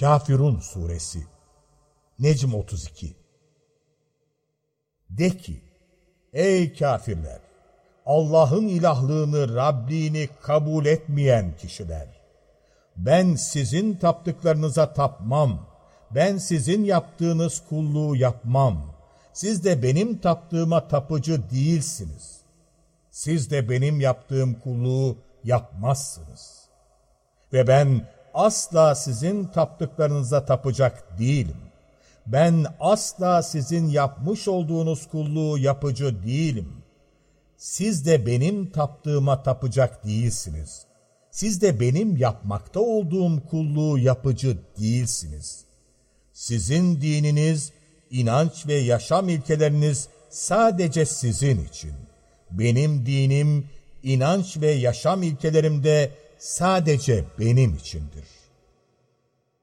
Kafirun Suresi Necm 32 De ki, ey kafirler! Allah'ın ilahlığını, Rabbini kabul etmeyen kişiler! Ben sizin taptıklarınıza tapmam, ben sizin yaptığınız kulluğu yapmam. Siz de benim taptığıma tapıcı değilsiniz. Siz de benim yaptığım kulluğu yapmazsınız. Ve ben asla sizin taptıklarınıza tapacak değilim. Ben asla sizin yapmış olduğunuz kulluğu yapıcı değilim. Siz de benim taptığıma tapacak değilsiniz. Siz de benim yapmakta olduğum kulluğu yapıcı değilsiniz. Sizin dininiz, inanç ve yaşam ilkeleriniz sadece sizin için. Benim dinim, inanç ve yaşam ilkelerim de sadece benim içindir.